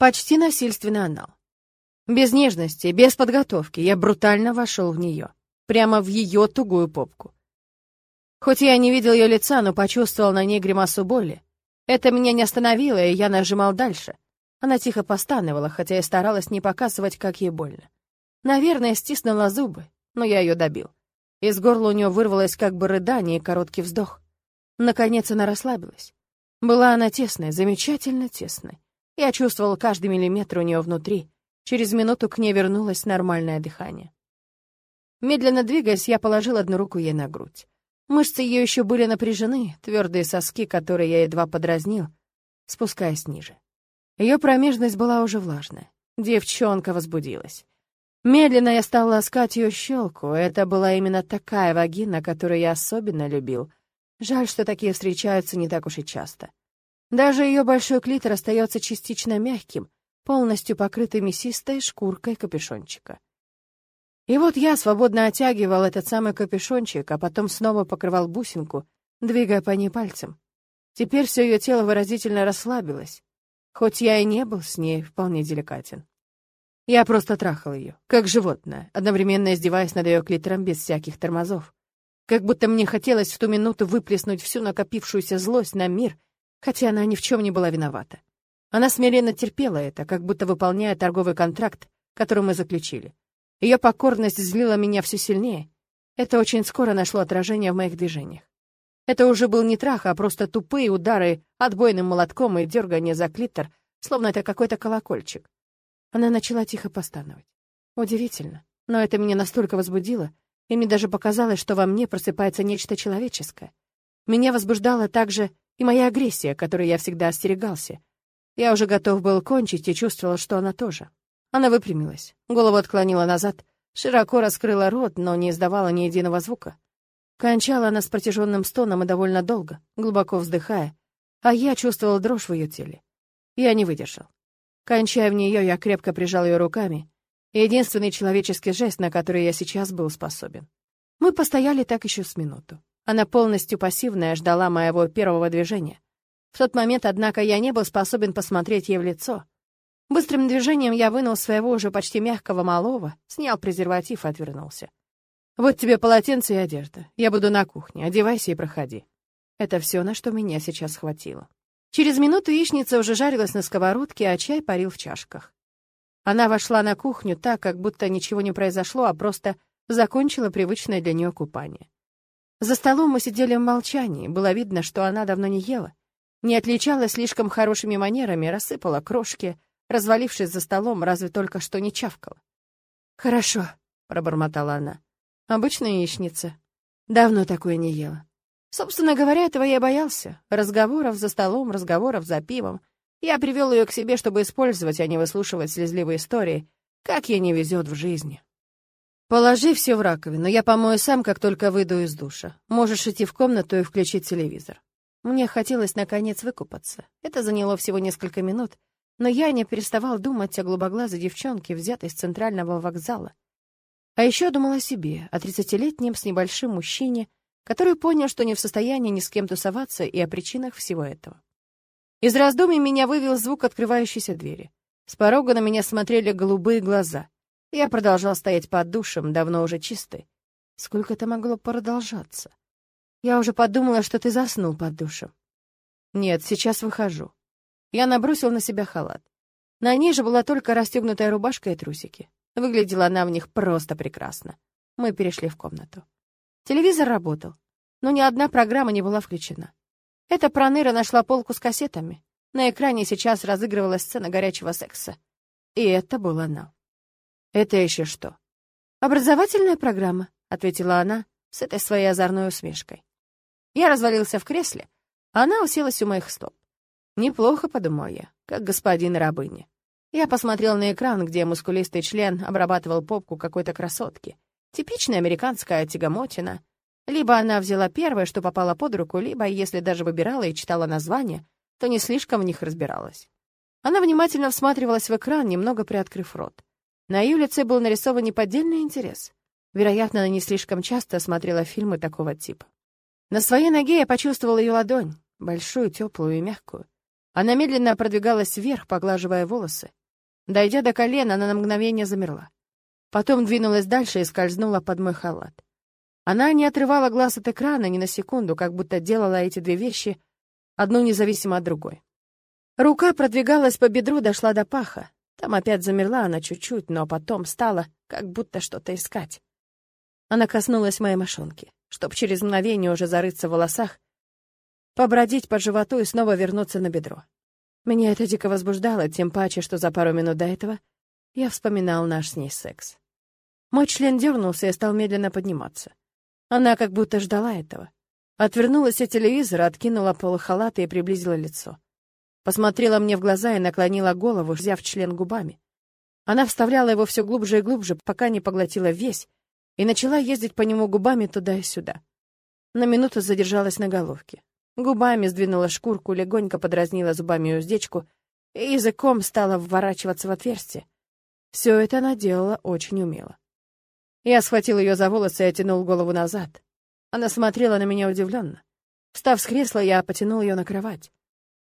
Почти насильственный анал. Без нежности, без подготовки я брутально вошел в нее. Прямо в ее тугую попку. Хоть я не видел ее лица, но почувствовал на ней гримасу боли. Это меня не остановило, и я нажимал дальше. Она тихо постановала, хотя и старалась не показывать, как ей больно. Наверное, стиснула зубы, но я ее добил. Из горла у нее вырвалось как бы рыдание и короткий вздох. Наконец она расслабилась. Была она тесная, замечательно тесная. Я чувствовал каждый миллиметр у нее внутри. Через минуту к ней вернулось нормальное дыхание. Медленно двигаясь, я положил одну руку ей на грудь. Мышцы ее еще были напряжены, твердые соски, которые я едва подразнил, спускаясь ниже. Ее промежность была уже влажная. Девчонка возбудилась. Медленно я стал ласкать ее щелку. Это была именно такая вагина, которую я особенно любил. Жаль, что такие встречаются не так уж и часто. Даже ее большой клитор остается частично мягким, полностью покрытый мясистой шкуркой капюшончика. И вот я свободно оттягивал этот самый капюшончик, а потом снова покрывал бусинку, двигая по ней пальцем. Теперь все ее тело выразительно расслабилось, хоть я и не был с ней вполне деликатен. Я просто трахал ее, как животное, одновременно издеваясь над ее клитором без всяких тормозов. Как будто мне хотелось в ту минуту выплеснуть всю накопившуюся злость на мир, хотя она ни в чем не была виновата. Она смиренно терпела это, как будто выполняя торговый контракт, который мы заключили. Ее покорность злила меня все сильнее. Это очень скоро нашло отражение в моих движениях. Это уже был не трах, а просто тупые удары отбойным молотком и дергание за клитор, словно это какой-то колокольчик. Она начала тихо постановать. Удивительно, но это меня настолько возбудило, и мне даже показалось, что во мне просыпается нечто человеческое. Меня возбуждала также и моя агрессия, которой я всегда остерегался. Я уже готов был кончить и чувствовал, что она тоже. Она выпрямилась, голову отклонила назад, широко раскрыла рот, но не издавала ни единого звука. Кончала она с протяженным стоном и довольно долго, глубоко вздыхая, а я чувствовал дрожь в ее теле. Я не выдержал. Кончая в нее, я крепко прижал ее руками. Единственный человеческий жест, на который я сейчас был способен. Мы постояли так еще с минуту. Она полностью пассивная ждала моего первого движения. В тот момент, однако, я не был способен посмотреть ей в лицо. Быстрым движением я вынул своего уже почти мягкого малого, снял презерватив и отвернулся. «Вот тебе полотенце и одежда. Я буду на кухне. Одевайся и проходи». Это все, на что меня сейчас хватило. Через минуту яичница уже жарилась на сковородке, а чай парил в чашках. Она вошла на кухню так, как будто ничего не произошло, а просто закончила привычное для нее купание. За столом мы сидели в молчании, было видно, что она давно не ела. Не отличалась слишком хорошими манерами, рассыпала крошки — развалившись за столом, разве только что не чавкала. «Хорошо», — пробормотала она. «Обычная яичница. Давно такое не ела. Собственно говоря, этого я боялся. Разговоров за столом, разговоров за пивом. Я привел ее к себе, чтобы использовать, а не выслушивать слезливые истории, как ей не везет в жизни. Положи все в раковину, я помою сам, как только выйду из душа. Можешь идти в комнату и включить телевизор. Мне хотелось, наконец, выкупаться. Это заняло всего несколько минут, но я не переставал думать о голубоглазой девчонке, взятой с центрального вокзала. А еще думал о себе, о тридцатилетнем с небольшим мужчине, который понял, что не в состоянии ни с кем тусоваться и о причинах всего этого. Из раздумий меня вывел звук открывающейся двери. С порога на меня смотрели голубые глаза. Я продолжал стоять под душем, давно уже чистый. Сколько это могло продолжаться? Я уже подумала, что ты заснул под душем. Нет, сейчас выхожу. Я набросил на себя халат. На ней же была только расстегнутая рубашка и трусики. Выглядела она в них просто прекрасно. Мы перешли в комнату. Телевизор работал, но ни одна программа не была включена. Эта проныра нашла полку с кассетами. На экране сейчас разыгрывалась сцена горячего секса. И это было она. «Это еще что?» «Образовательная программа», — ответила она с этой своей озорной усмешкой. Я развалился в кресле, а она уселась у моих стоп. Неплохо, подумал я, как господин рабыни. Я посмотрел на экран, где мускулистый член обрабатывал попку какой-то красотки. Типичная американская тягомотина. Либо она взяла первое, что попало под руку, либо, если даже выбирала и читала названия, то не слишком в них разбиралась. Она внимательно всматривалась в экран, немного приоткрыв рот. На ее лице был нарисован неподдельный интерес. Вероятно, она не слишком часто смотрела фильмы такого типа. На своей ноге я почувствовал ее ладонь, большую, теплую и мягкую. Она медленно продвигалась вверх, поглаживая волосы. Дойдя до колена, она на мгновение замерла. Потом двинулась дальше и скользнула под мой халат. Она не отрывала глаз от экрана ни на секунду, как будто делала эти две вещи, одну независимо от другой. Рука продвигалась по бедру, дошла до паха. Там опять замерла она чуть-чуть, но потом стала, как будто что-то искать. Она коснулась моей мошонки, чтоб через мгновение уже зарыться в волосах, побродить по животу и снова вернуться на бедро. Меня это дико возбуждало, тем паче, что за пару минут до этого я вспоминал наш с ней секс. Мой член дернулся и стал медленно подниматься. Она как будто ждала этого. Отвернулась от телевизора, откинула полы халата и приблизила лицо. Посмотрела мне в глаза и наклонила голову, взяв член губами. Она вставляла его все глубже и глубже, пока не поглотила весь, и начала ездить по нему губами туда и сюда. На минуту задержалась на головке. Губами сдвинула шкурку, легонько подразнила зубами уздечку и языком стала вворачиваться в отверстие. Все это она делала очень умело. Я схватил ее за волосы и оттянул голову назад. Она смотрела на меня удивленно. Встав с кресла, я потянул ее на кровать.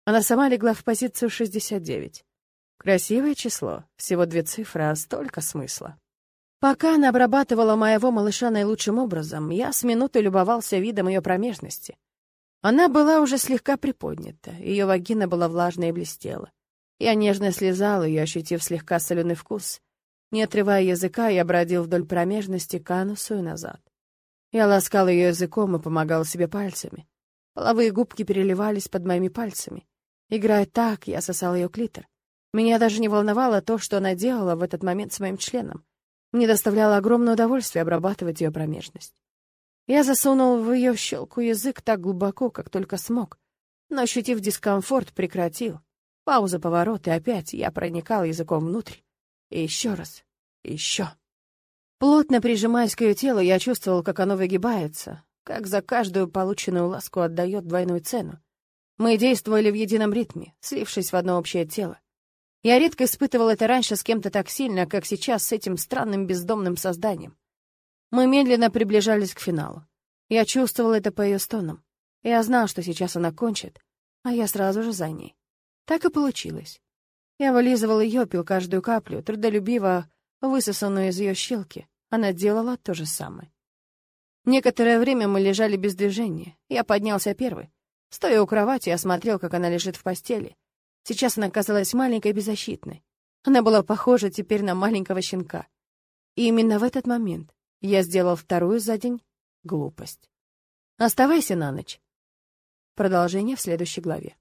Она сама легла в позицию 69. Красивое число, всего две цифры, а столько смысла. Пока она обрабатывала моего малыша наилучшим образом, я с минуты любовался видом ее промежности. Она была уже слегка приподнята, ее вагина была влажной и блестела. Я нежно слезал ее, ощутив слегка соленый вкус. Не отрывая языка, я бродил вдоль промежности к анусу и назад. Я ласкал ее языком и помогал себе пальцами. Половые губки переливались под моими пальцами. Играя так, я сосал ее клитор. Меня даже не волновало то, что она делала в этот момент с моим членом. Мне доставляло огромное удовольствие обрабатывать ее промежность. Я засунул в ее щелку язык так глубоко, как только смог, но, ощутив дискомфорт, прекратил. Пауза, поворот, и опять я проникал языком внутрь. И еще раз, и еще. Плотно прижимаясь к ее телу, я чувствовал, как оно выгибается, как за каждую полученную ласку отдает двойную цену. Мы действовали в едином ритме, слившись в одно общее тело. Я редко испытывал это раньше с кем-то так сильно, как сейчас с этим странным бездомным созданием. Мы медленно приближались к финалу. Я чувствовал это по ее стонам. Я знал, что сейчас она кончит, а я сразу же за ней. Так и получилось. Я вылизывал ее, пил каждую каплю, трудолюбиво высосанную из ее щелки. Она делала то же самое. Некоторое время мы лежали без движения. Я поднялся первый. Стоя у кровати, я смотрел, как она лежит в постели. Сейчас она казалась маленькой и беззащитной. Она была похожа теперь на маленького щенка. И именно в этот момент я сделал вторую за день глупость. Оставайся на ночь. Продолжение в следующей главе.